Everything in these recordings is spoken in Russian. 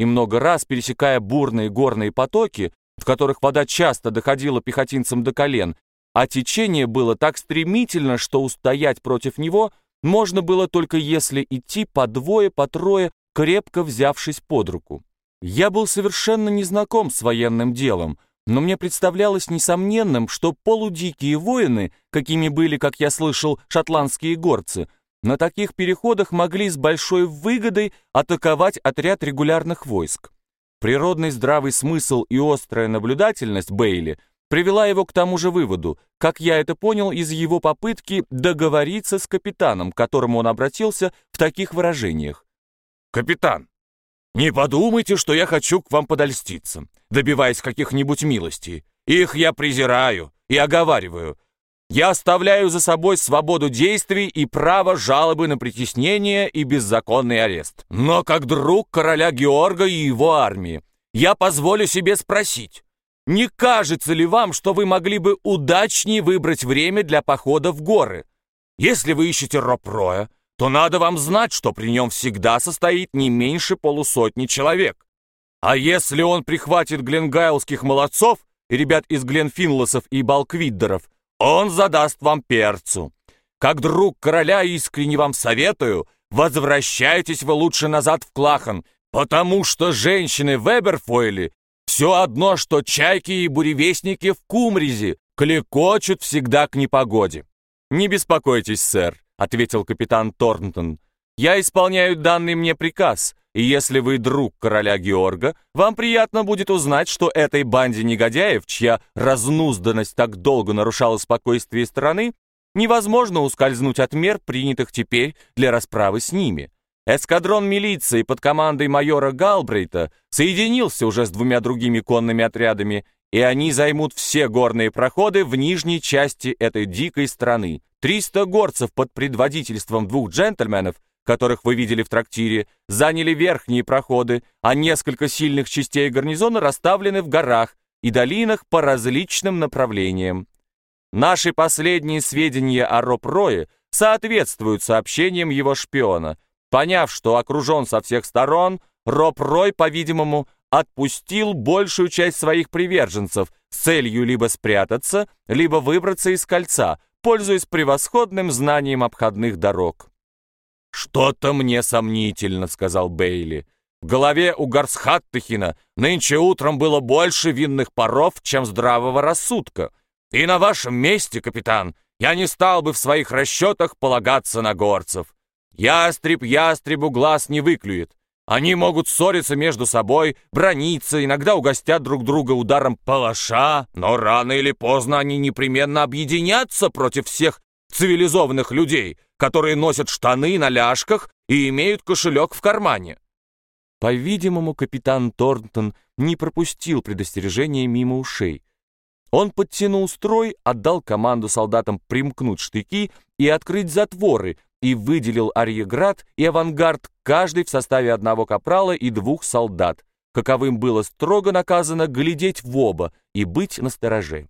и много раз пересекая бурные горные потоки, в которых вода часто доходила пехотинцам до колен, а течение было так стремительно, что устоять против него можно было только если идти по двое, по трое, крепко взявшись под руку. Я был совершенно незнаком с военным делом, но мне представлялось несомненным, что полудикие воины, какими были, как я слышал, шотландские горцы, на таких переходах могли с большой выгодой атаковать отряд регулярных войск. Природный здравый смысл и острая наблюдательность Бейли привела его к тому же выводу, как я это понял из его попытки договориться с капитаном, к которому он обратился в таких выражениях. «Капитан, не подумайте, что я хочу к вам подольститься, добиваясь каких-нибудь милостей. Их я презираю и оговариваю. Я оставляю за собой свободу действий и право жалобы на притеснение и беззаконный арест. Но как друг короля Георга и его армии, я позволю себе спросить, не кажется ли вам, что вы могли бы удачнее выбрать время для похода в горы? Если вы ищете Ропроя, то надо вам знать, что при нем всегда состоит не меньше полусотни человек. А если он прихватит гленгайлских молодцов и ребят из Гленфинлосов и Балквиддеров, он задаст вам перцу. Как друг короля искренне вам советую, возвращайтесь вы лучше назад в Клахан, потому что женщины в Эберфойле все одно, что чайки и буревестники в Кумризе клекочут всегда к непогоде. «Не беспокойтесь, сэр», — ответил капитан Торнтон. «Я исполняю данный мне приказ, и если вы друг короля Георга, вам приятно будет узнать, что этой банде негодяев, чья разнузданность так долго нарушала спокойствие страны, невозможно ускользнуть от мер, принятых теперь для расправы с ними. Эскадрон милиции под командой майора Галбрейта соединился уже с двумя другими конными отрядами, и они займут все горные проходы в нижней части этой дикой страны. 300 горцев под предводительством двух джентльменов которых вы видели в трактире, заняли верхние проходы, а несколько сильных частей гарнизона расставлены в горах и долинах по различным направлениям. Наши последние сведения о Роб-Рое соответствуют сообщениям его шпиона. Поняв, что окружен со всех сторон, Роб-Рой, по-видимому, отпустил большую часть своих приверженцев с целью либо спрятаться, либо выбраться из кольца, пользуясь превосходным знанием обходных дорог. «Что-то мне сомнительно», — сказал Бейли. «В голове у Гарсхаттахина нынче утром было больше винных паров, чем здравого рассудка. И на вашем месте, капитан, я не стал бы в своих расчетах полагаться на горцев. Ястреб ястребу глаз не выклюет. Они могут ссориться между собой, брониться, иногда угостят друг друга ударом палаша, но рано или поздно они непременно объединятся против всех цивилизованных людей, которые носят штаны на ляжках и имеют кошелек в кармане. По-видимому, капитан Торнтон не пропустил предостережения мимо ушей. Он подтянул строй, отдал команду солдатам примкнуть штыки и открыть затворы, и выделил арьеград и авангард, каждый в составе одного капрала и двух солдат, каковым было строго наказано глядеть в оба и быть настороже.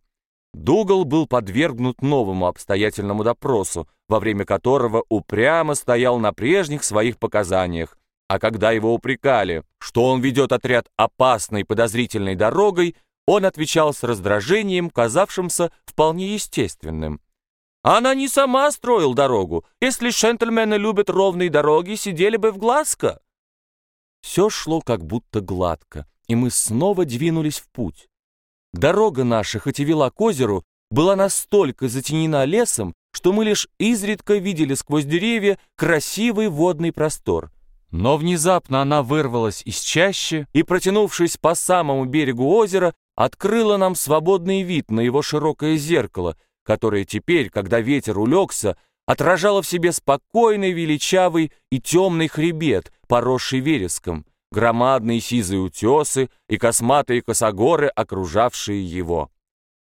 Дугал был подвергнут новому обстоятельному допросу, во время которого упрямо стоял на прежних своих показаниях, а когда его упрекали, что он ведет отряд опасной подозрительной дорогой, он отвечал с раздражением, казавшимся вполне естественным. «Она не сама строил дорогу. Если джентльмены любят ровные дороги, сидели бы в Глазко». Все шло как будто гладко, и мы снова двинулись в путь. Дорога наша, хоть и вела к озеру, была настолько затенена лесом, что мы лишь изредка видели сквозь деревья красивый водный простор. Но внезапно она вырвалась из чащи и, протянувшись по самому берегу озера, открыла нам свободный вид на его широкое зеркало, которое теперь, когда ветер улегся, отражало в себе спокойный, величавый и темный хребет, поросший вереском громадные сизые утесы и косматые косогоры, окружавшие его.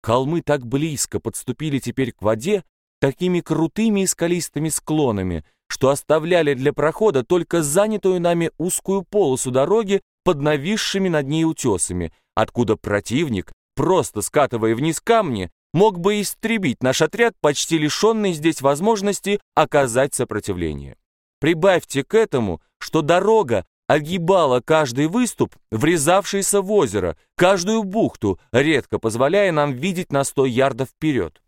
Холмы так близко подступили теперь к воде, такими крутыми и скалистыми склонами, что оставляли для прохода только занятую нами узкую полосу дороги под нависшими над ней утесами, откуда противник, просто скатывая вниз камни, мог бы истребить наш отряд, почти лишенный здесь возможности оказать сопротивление. Прибавьте к этому, что дорога огибала каждый выступ, врезавшийся в озеро, каждую бухту, редко позволяя нам видеть на сто ярдов вперед.